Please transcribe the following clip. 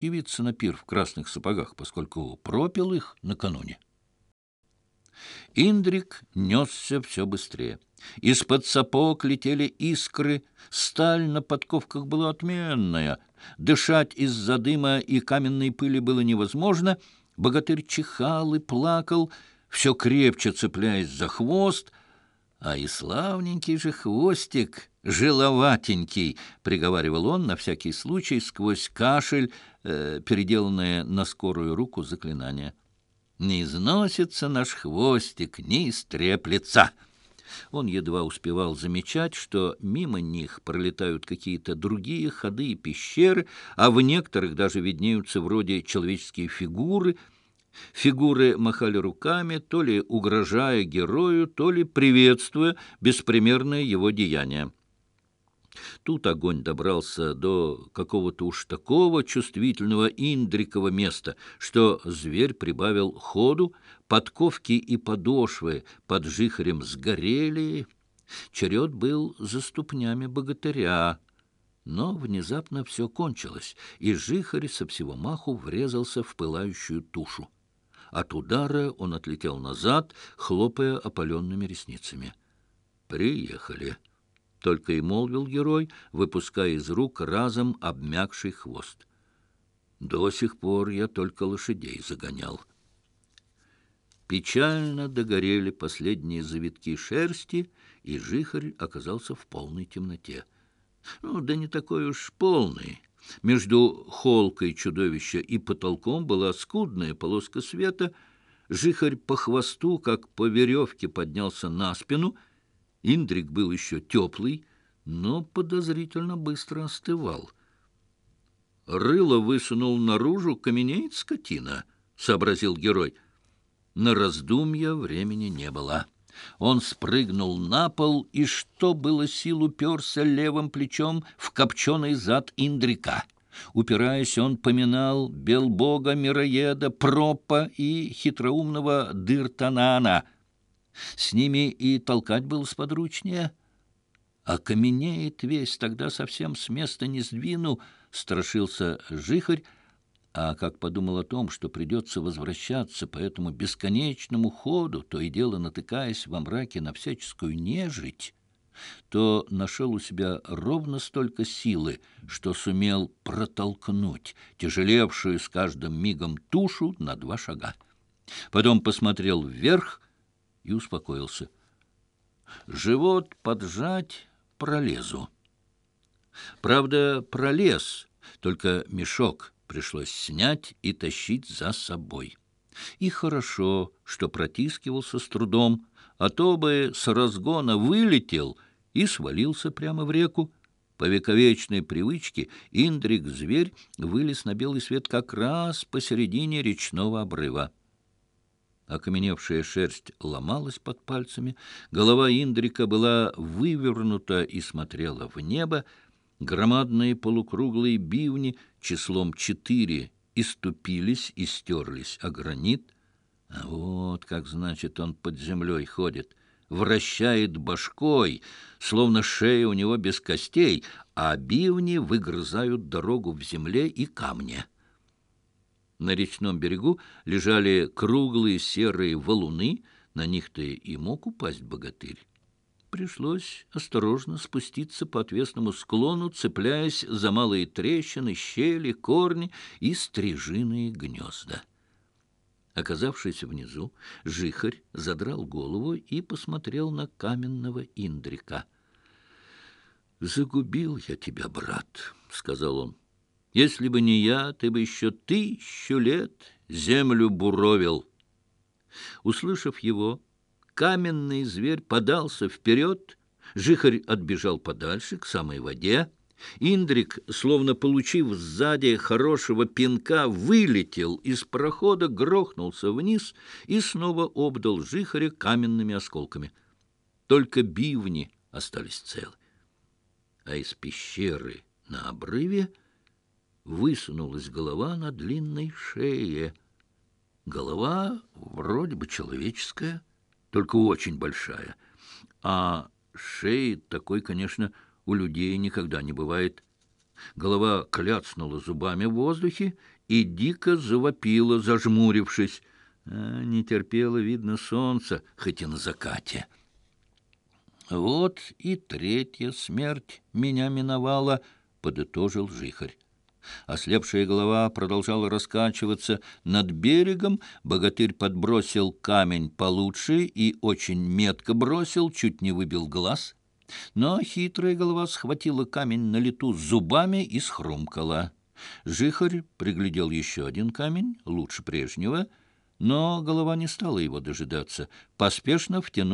явиться на пир в красных сапогах, поскольку пропил их накануне. Индрик несся все быстрее. Из-под сапог летели искры, сталь на подковках была отменная. Дышать из-за дыма и каменной пыли было невозможно. Богатырь чихал и плакал, все крепче цепляясь за хвост. А и славненький же хвостик, желоватенький, — приговаривал он на всякий случай сквозь кашель, э, переделанное на скорую руку заклинание. «Не износится наш хвостик, не истреплется!» Он едва успевал замечать, что мимо них пролетают какие-то другие ходы и пещеры, а в некоторых даже виднеются вроде человеческие фигуры. Фигуры махали руками, то ли угрожая герою, то ли приветствуя беспримерное его деяние. Тут огонь добрался до какого-то уж такого чувствительного индрикового места, что зверь прибавил ходу, подковки и подошвы под жихрем сгорели. Черед был за ступнями богатыря. Но внезапно все кончилось, и жихарь со всего маху врезался в пылающую тушу. От удара он отлетел назад, хлопая опаленными ресницами. «Приехали!» только и молвил герой, выпуская из рук разом обмякший хвост. До сих пор я только лошадей загонял. Печально догорели последние завитки шерсти, и жихарь оказался в полной темноте. Ну, да не такой уж полный. Между холкой чудовища и потолком была скудная полоска света. Жихарь по хвосту, как по веревке, поднялся на спину — Индрик был еще теплый, но подозрительно быстро остывал. «Рыло высунул наружу, каменеет скотина», — сообразил герой. На раздумья времени не было. Он спрыгнул на пол и, что было сил, уперся левым плечом в копченый зад Индрика. Упираясь, он поминал Белбога, Мироеда, Пропа и хитроумного Дыртанана — с ними и толкать было сподручнее. А каменеет весь, тогда совсем с места не сдвину, страшился жихарь, а как подумал о том, что придется возвращаться по этому бесконечному ходу, то и дело натыкаясь во мраке на всяческую нежить, то нашел у себя ровно столько силы, что сумел протолкнуть тяжелевшую с каждым мигом тушу на два шага. Потом посмотрел вверх — и успокоился. Живот поджать пролезу. Правда, пролез, только мешок пришлось снять и тащить за собой. И хорошо, что протискивался с трудом, а то бы с разгона вылетел и свалился прямо в реку. По вековечной привычке Индрик-зверь вылез на белый свет как раз посередине речного обрыва. Окаменевшая шерсть ломалась под пальцами, голова Индрика была вывернута и смотрела в небо. Громадные полукруглые бивни числом четыре иступились и стерлись, а гранит... А вот как, значит, он под землей ходит, вращает башкой, словно шея у него без костей, а бивни выгрызают дорогу в земле и камне. На речном берегу лежали круглые серые валуны, на них-то и мог упасть богатырь. Пришлось осторожно спуститься по отвесному склону, цепляясь за малые трещины, щели, корни и стрижиные гнезда. Оказавшись внизу, жихарь задрал голову и посмотрел на каменного индрика. «Загубил я тебя, брат», — сказал он. «Если бы не я, ты бы еще тысячу лет землю буровил». Услышав его, каменный зверь подался вперед, жихарь отбежал подальше, к самой воде. Индрик, словно получив сзади хорошего пинка, вылетел из прохода, грохнулся вниз и снова обдал жихаря каменными осколками. Только бивни остались целы. А из пещеры на обрыве высунулась голова на длинной шее. Голова вроде бы человеческая, только очень большая. А шеи такой, конечно, у людей никогда не бывает. Голова кляцнула зубами в воздухе и дико завопила, зажмурившись. А не терпело, видно, солнце, хоть и на закате. «Вот и третья смерть меня миновала», — подытожил жихарь. Ослепшая голова продолжала раскачиваться над берегом, богатырь подбросил камень получше и очень метко бросил, чуть не выбил глаз. Но хитрая голова схватила камень на лету зубами и схрумкала. Жихарь приглядел еще один камень, лучше прежнего, но голова не стала его дожидаться, поспешно втянул.